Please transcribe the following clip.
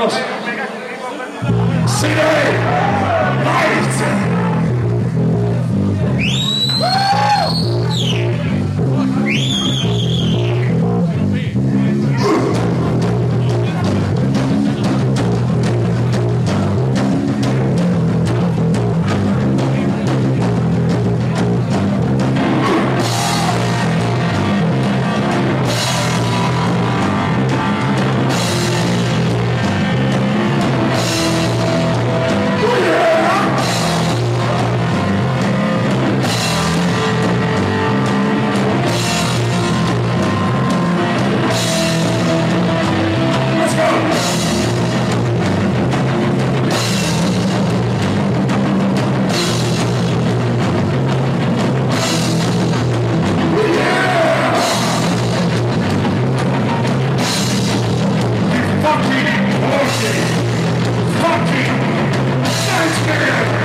Vámonos. ¡Sigue! Fucking! Nightmare!